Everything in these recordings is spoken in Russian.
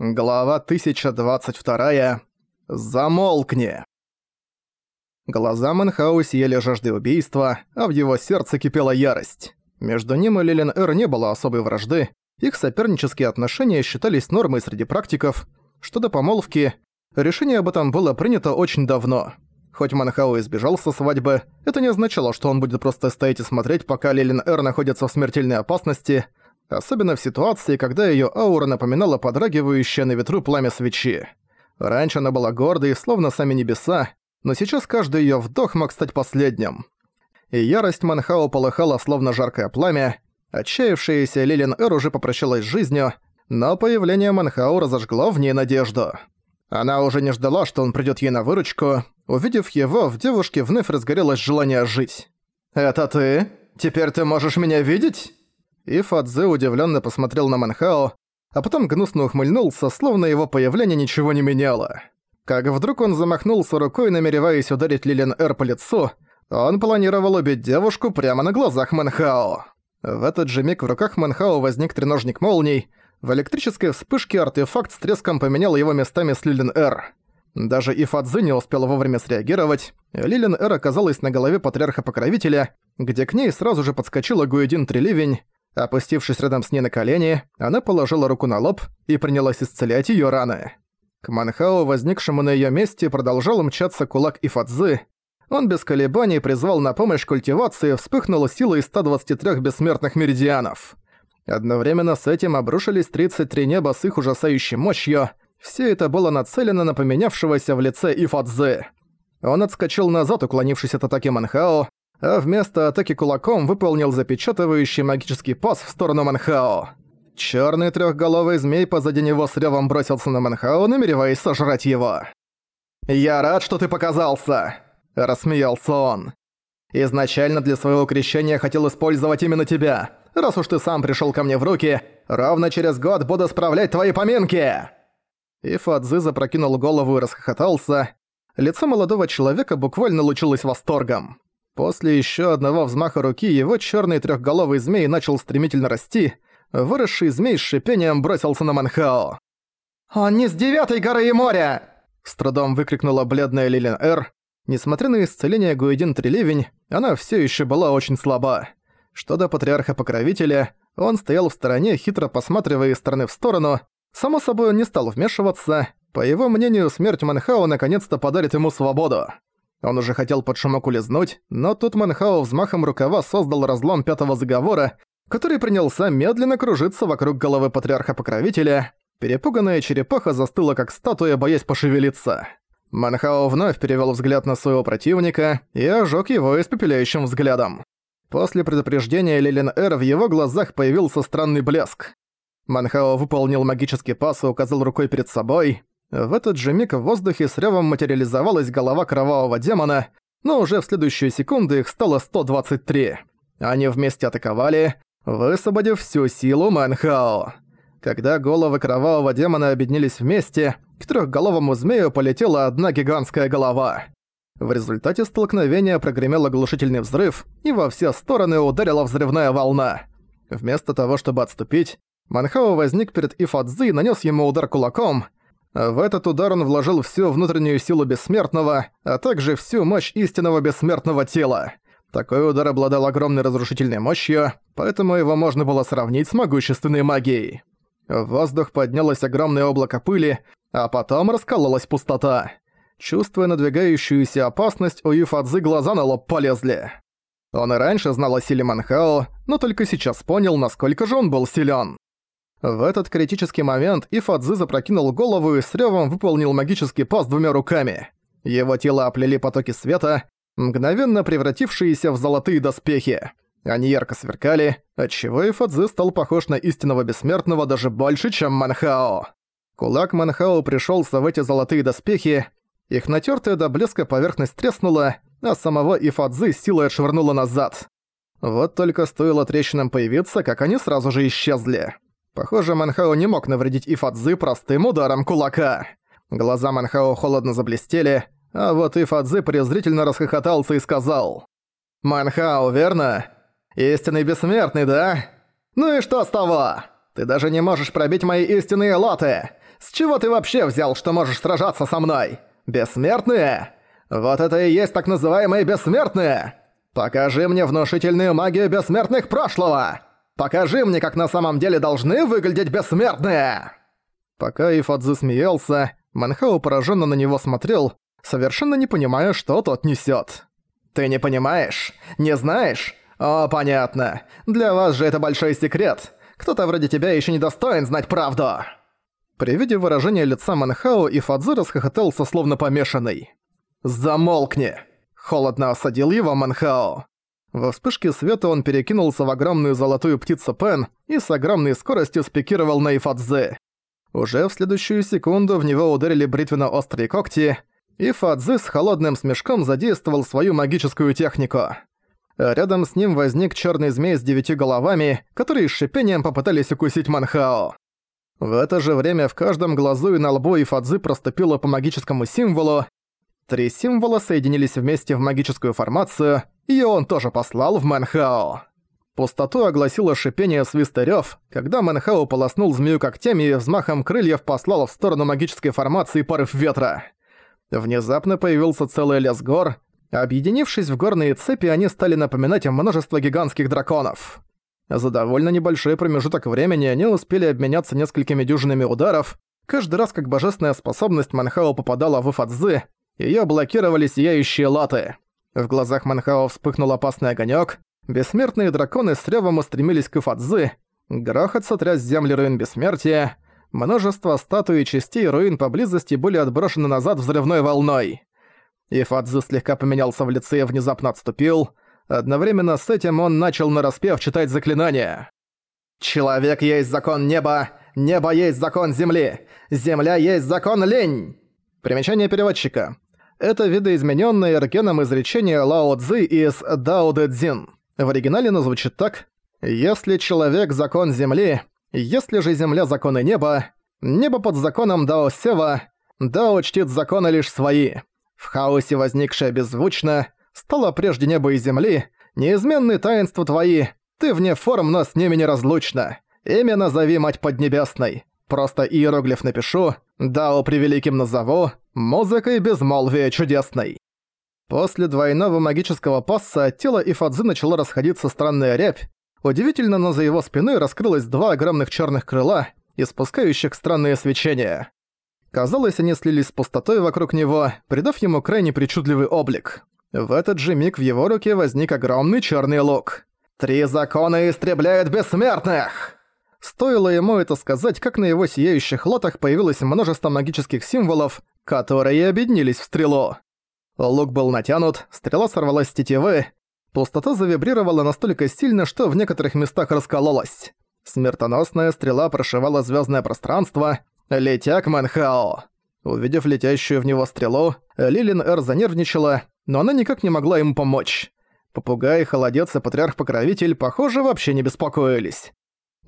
Глава 1022. Замолкни. Глаза Мэнхау съели жажды убийства, а в его сердце кипела ярость. Между ним и Лилин Эр не было особой вражды, их сопернические отношения считались нормой среди практиков. Что до помолвки, решение об этом было принято очень давно. Хоть Манхау избежал со свадьбы, это не означало, что он будет просто стоять и смотреть, пока Лилин Эр находится в смертельной опасности – особенно в ситуации, когда её аура напоминала подрагивающее на ветру пламя свечи. Раньше она была гордой, словно сами небеса, но сейчас каждый её вдох мог стать последним. И ярость Манхао полыхала, словно жаркое пламя. Отчаявшаяся Лилин Эр уже попрощалась с жизнью, но появление Манхао разожгло в ней надежду. Она уже не ждала, что он придёт ей на выручку. Увидев его, в девушке вновь разгорелось желание жить. «Это ты? Теперь ты можешь меня видеть?» И Фадзе удивленно посмотрел на Манхао, а потом гнусно ухмыльнулся, словно его появление ничего не меняло. Как вдруг он замахнулся рукой, намереваясь ударить Лилин Эр по лицу, он планировал убить девушку прямо на глазах Манхао. В этот же миг в руках Манхао возник треножник молний, в электрической вспышке артефакт с треском поменял его местами с Лилин Эр. Даже Ифадзы не успел вовремя среагировать, Лилин Эр оказалась на голове патриарха-покровителя, где к ней сразу же подскочила Гуэдин Треливень, Опустившись рядом с ней на колени, она положила руку на лоб и принялась исцелять её раны. К Манхао, возникшему на её месте, продолжал мчаться кулак Ифадзы. Он без колебаний призвал на помощь культивации, вспыхнула сила из 123 бессмертных меридианов. Одновременно с этим обрушились 33 неба с их ужасающей мощью. Все это было нацелено на поменявшегося в лице Ифадзы. Он отскочил назад, уклонившись от атаки Манхао, а вместо атаки кулаком выполнил запечатывающий магический пас в сторону Манхао. Чёрный трёхголовый змей позади него с рёвом бросился на Манхао, намереваясь сожрать его. «Я рад, что ты показался!» – рассмеялся он. «Изначально для своего крещения хотел использовать именно тебя. Раз уж ты сам пришёл ко мне в руки, ровно через год буду справлять твои поминки!» И Фадзи запрокинул голову и расхохотался. Лицо молодого человека буквально лучилось восторгом. После еще одного взмаха руки его черный трехголовый змей начал стремительно расти. Выросший змей с шипением бросился на Манхао. «Он не с девятой горы и моря!» С трудом выкрикнула бледная Лилин Эр. Несмотря на исцеление Гуэдин Трилевень, она все еще была очень слаба. Что до патриарха-покровителя, он стоял в стороне, хитро посматривая из стороны в сторону. Само собой, он не стал вмешиваться. По его мнению, смерть Манхао наконец-то подарит ему свободу. Он уже хотел под шумок улизнуть, но тут Манхао взмахом рукава создал разлом пятого заговора, который принялся медленно кружиться вокруг головы патриарха-покровителя. Перепуганная черепаха застыла как статуя, боясь пошевелиться. Манхао вновь перевел взгляд на своего противника и ожег его испепеляющим взглядом. После предупреждения Лилин Эр в его глазах появился странный блеск. Манхао выполнил магический пас и указал рукой перед собой. В этот же миг в воздухе с ревом материализовалась голова кровавого демона, но уже в следующую секунду их стало 123. Они вместе атаковали, высвободив всю силу Мэнхао. Когда головы кровавого демона объединились вместе, к трехголовому змею полетела одна гигантская голова. В результате столкновения прогремел оглушительный взрыв, и во все стороны ударила взрывная волна. Вместо того, чтобы отступить, Манхао возник перед Ифадзи и нанес ему удар кулаком – в этот удар он вложил всю внутреннюю силу бессмертного, а также всю мощь истинного бессмертного тела. Такой удар обладал огромной разрушительной мощью, поэтому его можно было сравнить с могущественной магией. В воздух поднялось огромное облако пыли, а потом раскололась пустота. Чувствуя надвигающуюся опасность, у Юфадзы глаза на лоб полезли. Он и раньше знал о силе Манхао, но только сейчас понял, насколько же он был силен. В этот критический момент Ифадзы запрокинул голову и с рёвом выполнил магический пас двумя руками. Его тело оплели потоки света, мгновенно превратившиеся в золотые доспехи. Они ярко сверкали, отчего Ифадзы стал похож на истинного бессмертного даже больше, чем Манхао. Кулак Манхао пришёлся в эти золотые доспехи, их натертая до блеска поверхность треснула, а самого Ифадзы силой отшвырнула назад. Вот только стоило трещинам появиться, как они сразу же исчезли. Похоже, Манхао не мог навредить Ифадзы простым ударом кулака. Глаза Манхао холодно заблестели, а вот Ифадзы презрительно расхохотался и сказал. «Манхао, верно? Истинный бессмертный, да? Ну и что с того? Ты даже не можешь пробить мои истинные лоты! С чего ты вообще взял, что можешь сражаться со мной? Бессмертные? Вот это и есть так называемые бессмертные! Покажи мне внушительную магию бессмертных прошлого! Покажи мне, как на самом деле должны выглядеть бессмертные!» Пока Ифадзу смеялся, Манхау пораженно на него смотрел, совершенно не понимая, что тот несет. «Ты не понимаешь? Не знаешь? О, понятно. Для вас же это большой секрет. Кто-то вроде тебя еще не достоин знать правду!» При виде выражения лица Манхао и Фадзу расхохотался словно помешанный. «Замолкни!» – холодно осадил его Манхао. Во вспышке света он перекинулся в огромную золотую птицу Пен и с огромной скоростью спикировал на Ифадзе. Уже в следующую секунду в него ударили бритвенно-острые когти, и Фадзе с холодным смешком задействовал свою магическую технику. Рядом с ним возник черный змей с девятью головами, которые с шипением попытались укусить Манхао. В это же время в каждом глазу и на лбу Ифадзы проступило по магическому символу. Три символа соединились вместе в магическую формацию, и он тоже послал в Манхао. Пустоту огласило шипение свиста рёв, когда Мэнхау полоснул змею когтями и взмахом крыльев послал в сторону магической формации порыв ветра. Внезапно появился целый лес гор. Объединившись в горные цепи, они стали напоминать множество гигантских драконов. За довольно небольшой промежуток времени они успели обменяться несколькими дюжинами ударов. Каждый раз, как божественная способность Манхао попадала в Ифадзы, её блокировали сияющие латы. В глазах Манхао вспыхнул опасный огонёк, Бессмертные драконы с рёвом устремились к Ифадзы. Грохот сотряс земли руин бессмертия. Множество статуй и частей руин поблизости были отброшены назад взрывной волной. Ифадзы слегка поменялся в лице и внезапно отступил. Одновременно с этим он начал нараспев читать заклинания. «Человек есть закон неба, небо есть закон земли, земля есть закон лень!» Примечание переводчика. Это видоизменённое Эркеном изречение Лао Цзы из Дао Дэ Цзин. В оригинале оно звучит так «Если человек – закон земли, если же земля – законы неба, небо под законом Дао Сева, Дао чтит законы лишь свои. В хаосе возникшее беззвучно, стало прежде неба и земли, неизменные таинства твои, ты вне форм, но с ними неразлучно. Имя назови, мать поднебесной. Просто иероглиф напишу, Дао превеликим назову, музыкой безмолвия чудесной. После двойного магического пасса тело Ифадзы начало расходиться странная рябь. Удивительно, но за его спиной раскрылось два огромных черных крыла, испускающих странное свечение. Казалось, они слились с пустотой вокруг него, придав ему крайне причудливый облик. В этот же миг в его руке возник огромный черный лук. «Три закона истребляют бессмертных!» Стоило ему это сказать, как на его сияющих лотах появилось множество магических символов, которые объединились в стрелу. Лук был натянут, стрела сорвалась с тетивы. Пустота завибрировала настолько сильно, что в некоторых местах раскололась. Смертоносная стрела прошивала звездное пространство, летя к Манхао. Увидев летящую в него стрелу, Лилин Эр занервничала, но она никак не могла ему помочь. Попугай, холодец и патриарх-покровитель, похоже, вообще не беспокоились.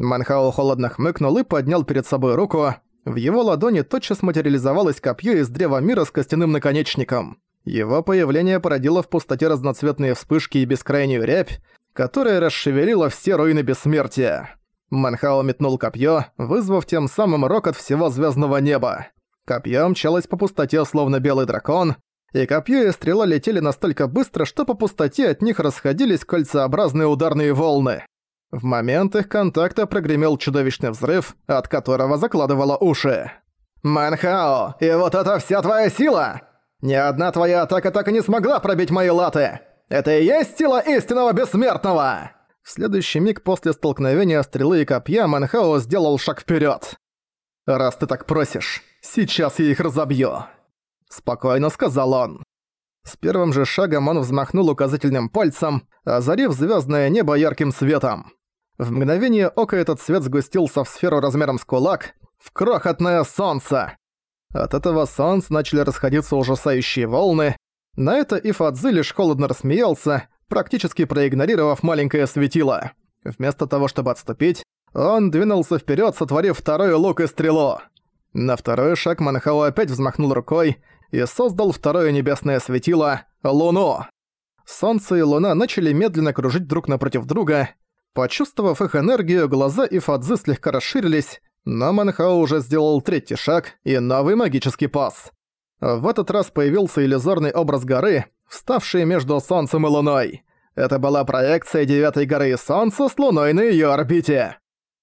Манхао холодно хмыкнул и поднял перед собой руку. В его ладони тотчас материализовалось копье из древа мира с костяным наконечником. Его появление породило в пустоте разноцветные вспышки и бескрайнюю рябь, которая расшевелила все руины бессмертия. Манхао метнул копье, вызвав тем самым рокот всего звездного неба. Копье мчалось по пустоте, словно белый дракон, и копье и стрела летели настолько быстро, что по пустоте от них расходились кольцеобразные ударные волны. В момент их контакта прогремел чудовищный взрыв, от которого закладывало уши. «Манхао, и вот это вся твоя сила!» Ни одна твоя атака так и не смогла пробить мои латы! Это и есть сила истинного бессмертного!» В следующий миг после столкновения стрелы и копья Манхао сделал шаг вперед. «Раз ты так просишь, сейчас я их разобью!» Спокойно сказал он. С первым же шагом он взмахнул указательным пальцем, озарив звездное небо ярким светом. В мгновение ока этот свет сгустился в сферу размером с кулак, в крохотное солнце. От этого солнца начали расходиться ужасающие волны. На это Ифадзи лишь холодно рассмеялся, практически проигнорировав маленькое светило. Вместо того, чтобы отступить, он двинулся вперед, сотворив второй лук и стрелу. На второй шаг Манхао опять взмахнул рукой и создал второе небесное светило — Луну. Солнце и Луна начали медленно кружить друг напротив друга. Почувствовав их энергию, глаза Ифадзы слегка расширились, Но Манхау уже сделал третий шаг и новый магический пас. В этот раз появился иллюзорный образ горы, вставший между Солнцем и Луной. Это была проекция девятой горы Солнца с Луной на её орбите.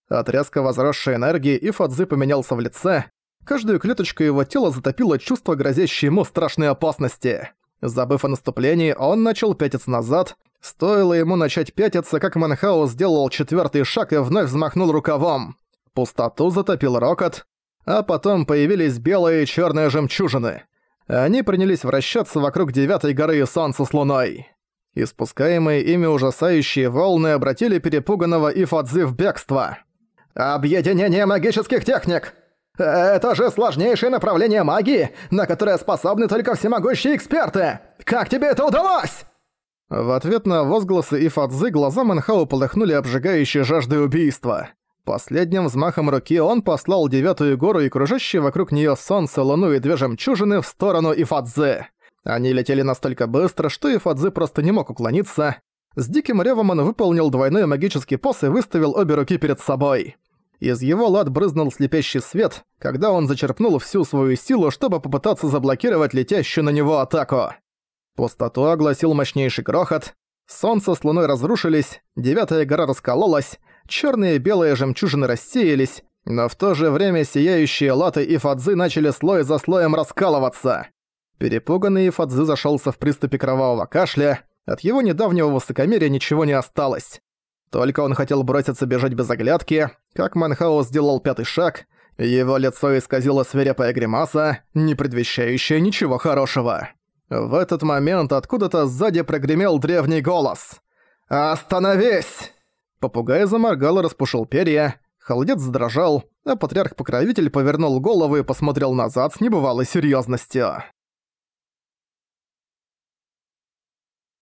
От резко возросшей энергии Ифадзы поменялся в лице. Каждую клеточку его тела затопило чувство, грозящее ему страшной опасности. Забыв о наступлении, он начал пятиться назад. Стоило ему начать пятиться, как Манхаус сделал четвертый шаг и вновь взмахнул рукавом. Пустоту затопил рокот, а потом появились белые и черные жемчужины. Они принялись вращаться вокруг девятой горы и солнца с луной. Испускаемые ими ужасающие волны обратили перепуганного Ифадзы в бегство. «Объединение магических техник! Это же сложнейшее направление магии, на которое способны только всемогущие эксперты! Как тебе это удалось?» В ответ на возгласы Ифадзы глаза Манхау полыхнули обжигающей жаждой убийства. Последним взмахом руки он послал девятую гору и кружащие вокруг неё солнце, луну и две жемчужины в сторону Ифадзы. Они летели настолько быстро, что Ифадзы просто не мог уклониться. С диким ревом он выполнил двойной магический пос и выставил обе руки перед собой. Из его лад брызнул слепящий свет, когда он зачерпнул всю свою силу, чтобы попытаться заблокировать летящую на него атаку. Пустоту огласил мощнейший грохот, солнце с луной разрушились, девятая гора раскололась, черные и белые жемчужины рассеялись, но в то же время сияющие латы и фадзы начали слой за слоем раскалываться. Перепуганный Фадзы зашелся в приступе кровавого кашля, от его недавнего высокомерия ничего не осталось. Только он хотел броситься бежать без оглядки, как Манхао сделал пятый шаг, его лицо исказило свирепая гримаса, не предвещающая ничего хорошего. В этот момент откуда-то сзади прогремел древний голос. «Остановись!» Попугай заморгал и распушил перья, холодец задрожал, а патриарх-покровитель повернул голову и посмотрел назад с небывалой серьёзностью.